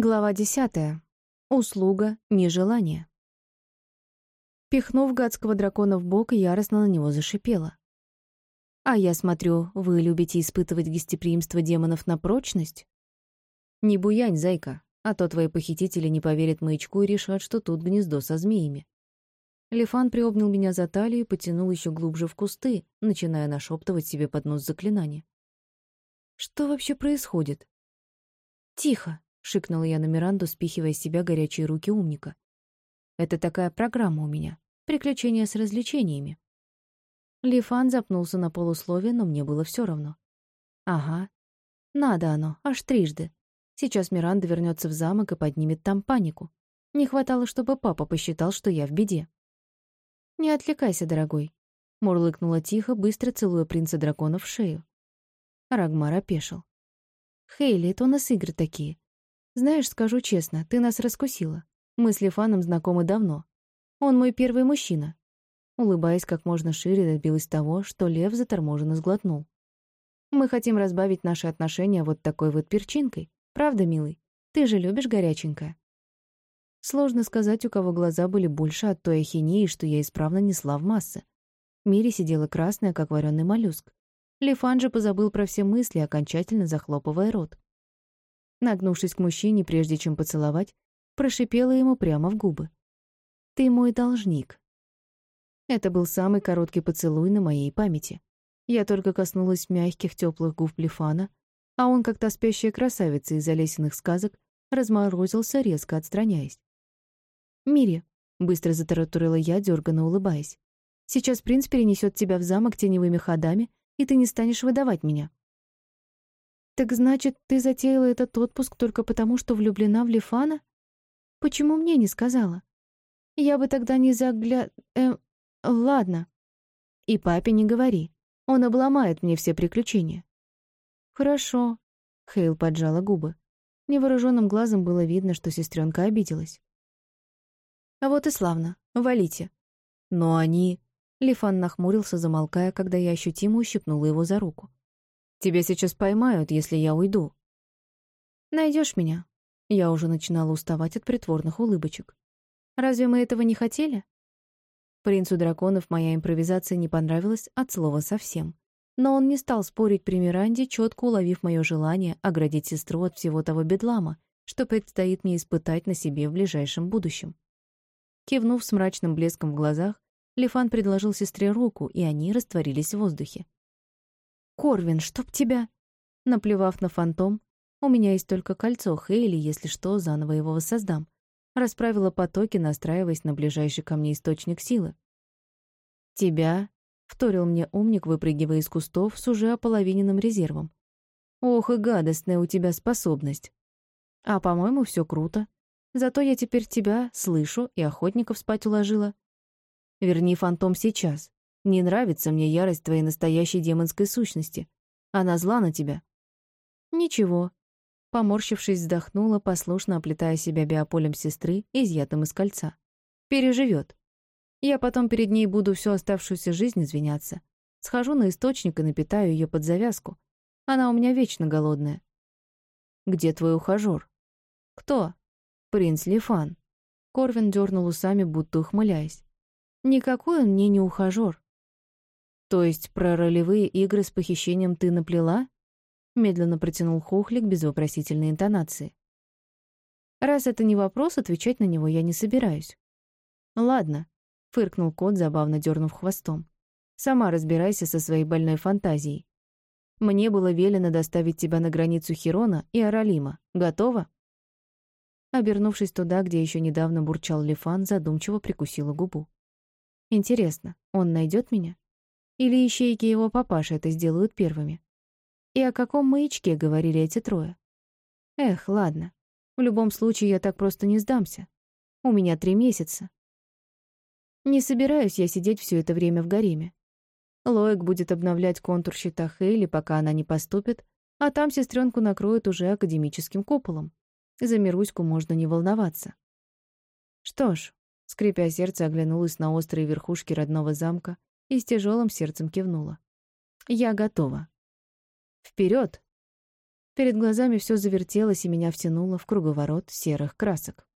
Глава десятая. Услуга, нежелание. Пихнув гадского дракона в бок, яростно на него зашипела. «А я смотрю, вы любите испытывать гостеприимство демонов на прочность?» «Не буянь, зайка, а то твои похитители не поверят маячку и решат, что тут гнездо со змеями». Лифан приобнял меня за талию и потянул еще глубже в кусты, начиная нашептывать себе под нос заклинания. «Что вообще происходит?» «Тихо!» — шикнула я на Миранду, спихивая с себя горячие руки умника. «Это такая программа у меня. Приключения с развлечениями». Лифан запнулся на полусловие, но мне было все равно. «Ага. Надо оно, аж трижды. Сейчас Миранда вернется в замок и поднимет там панику. Не хватало, чтобы папа посчитал, что я в беде». «Не отвлекайся, дорогой», — мурлыкнула тихо, быстро целуя принца дракона в шею. Рагмар опешил. «Хейли, это у нас игры такие. Знаешь, скажу честно, ты нас раскусила. Мы с Лифаном знакомы давно. Он мой первый мужчина. Улыбаясь как можно шире, добилась того, что Лев заторможенно сглотнул. Мы хотим разбавить наши отношения вот такой вот перчинкой. Правда, милый? Ты же любишь горяченькое. Сложно сказать, у кого глаза были больше от той ахинеи, что я исправно несла в массы. Мире сидела красная, как вареный моллюск. Лифан же позабыл про все мысли, окончательно захлопывая рот. Нагнувшись к мужчине, прежде чем поцеловать, прошипела ему прямо в губы. «Ты мой должник». Это был самый короткий поцелуй на моей памяти. Я только коснулась мягких, теплых губ Блефана, а он, как та спящая красавица из олесенных сказок, разморозился, резко отстраняясь. «Мири», — быстро затараторила я, дерганно улыбаясь, «сейчас принц перенесет тебя в замок теневыми ходами, и ты не станешь выдавать меня». «Так значит, ты затеяла этот отпуск только потому, что влюблена в Лифана? Почему мне не сказала? Я бы тогда не загля... Э, ладно. И папе не говори. Он обломает мне все приключения». «Хорошо», — Хейл поджала губы. Невооруженным глазом было видно, что сестренка обиделась. «А вот и славно. Валите». «Но они...» Лифан нахмурился, замолкая, когда я ощутимо ущипнула его за руку. Тебя сейчас поймают, если я уйду. Найдешь меня. Я уже начинала уставать от притворных улыбочек. Разве мы этого не хотели? Принцу драконов моя импровизация не понравилась от слова совсем. Но он не стал спорить при Миранде, четко уловив мое желание оградить сестру от всего того бедлама, что предстоит мне испытать на себе в ближайшем будущем. Кивнув с мрачным блеском в глазах, Лифан предложил сестре руку, и они растворились в воздухе. Корвин, чтоб тебя...» Наплевав на фантом, у меня есть только кольцо Хейли, если что, заново его воссоздам. Расправила потоки, настраиваясь на ближайший ко мне источник силы. «Тебя?» — вторил мне умник, выпрыгивая из кустов с уже ополовиненным резервом. «Ох и гадостная у тебя способность. А, по-моему, все круто. Зато я теперь тебя слышу и охотников спать уложила. Верни фантом сейчас. Не нравится мне ярость твоей настоящей демонской сущности. Она зла на тебя». «Ничего». Поморщившись, вздохнула, послушно оплетая себя биополем сестры, изъятым из кольца. «Переживет. Я потом перед ней буду всю оставшуюся жизнь извиняться. Схожу на источник и напитаю ее под завязку. Она у меня вечно голодная». «Где твой ухажёр?» «Кто?» «Принц Лифан». Корвин дернул усами, будто ухмыляясь. «Никакой он мне не ухажёр. «То есть про ролевые игры с похищением ты наплела?» Медленно протянул Хохлик без вопросительной интонации. «Раз это не вопрос, отвечать на него я не собираюсь». «Ладно», — фыркнул кот, забавно дернув хвостом. «Сама разбирайся со своей больной фантазией. Мне было велено доставить тебя на границу Хирона и Аралима. Готова?» Обернувшись туда, где еще недавно бурчал Лифан, задумчиво прикусила губу. «Интересно, он найдет меня?» Или ищейки его папаши это сделают первыми? И о каком маячке говорили эти трое? Эх, ладно. В любом случае, я так просто не сдамся. У меня три месяца. Не собираюсь я сидеть все это время в гареме. Лоик будет обновлять контур щита Хейли, пока она не поступит, а там сестренку накроют уже академическим куполом. За Мируську можно не волноваться. Что ж, скрипя сердце, оглянулась на острые верхушки родного замка и с тяжелым сердцем кивнула. «Я готова». «Вперед!» Перед глазами все завертелось и меня втянуло в круговорот серых красок.